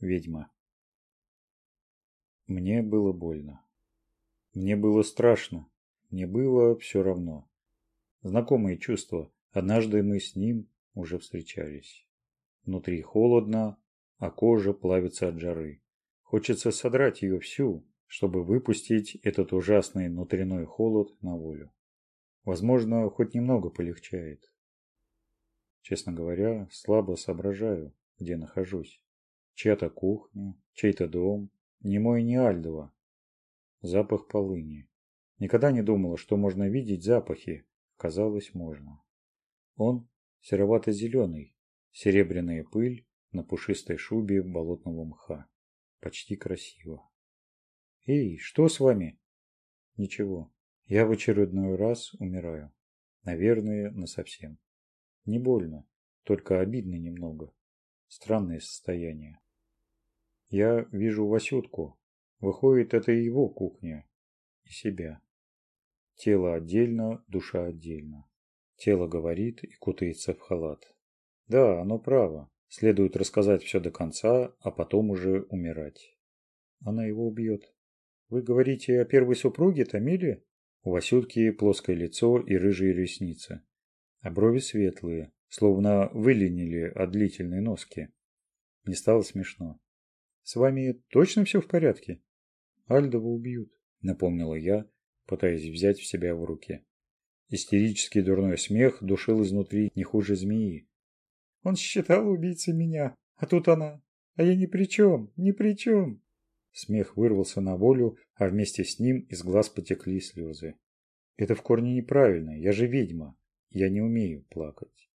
ведьма. Мне было больно. Мне было страшно. Мне было все равно. Знакомые чувства. Однажды мы с ним уже встречались. Внутри холодно, а кожа плавится от жары. Хочется содрать ее всю, чтобы выпустить этот ужасный внутренний холод на волю. Возможно, хоть немного полегчает. Честно говоря, слабо соображаю, где нахожусь чья-то кухня, чей-то дом, не мой, не Альдова. Запах полыни. Никогда не думала, что можно видеть запахи. Казалось, можно. Он серовато-зеленый, серебряная пыль на пушистой шубе болотного мха. Почти красиво. «Эй, что с вами?» «Ничего. Я в очередной раз умираю. Наверное, насовсем. Не больно, только обидно немного. Странное состояние. Я вижу Васютку, выходит это его кухня и себя. Тело отдельно, душа отдельно. Тело говорит и кутается в халат. Да, оно право. Следует рассказать все до конца, а потом уже умирать. Она его убьет. Вы говорите о первой супруге Тамиле? У Васютки плоское лицо и рыжие ресницы. А брови светлые, словно выленили от длительной носки. Не стало смешно. С вами точно все в порядке? Альдова убьют, напомнила я, пытаясь взять в себя в руки. Истерический дурной смех душил изнутри не хуже змеи. Он считал убийцей меня, а тут она. А я ни при чем, ни при чем. Смех вырвался на волю, а вместе с ним из глаз потекли слезы. Это в корне неправильно, я же ведьма, я не умею плакать.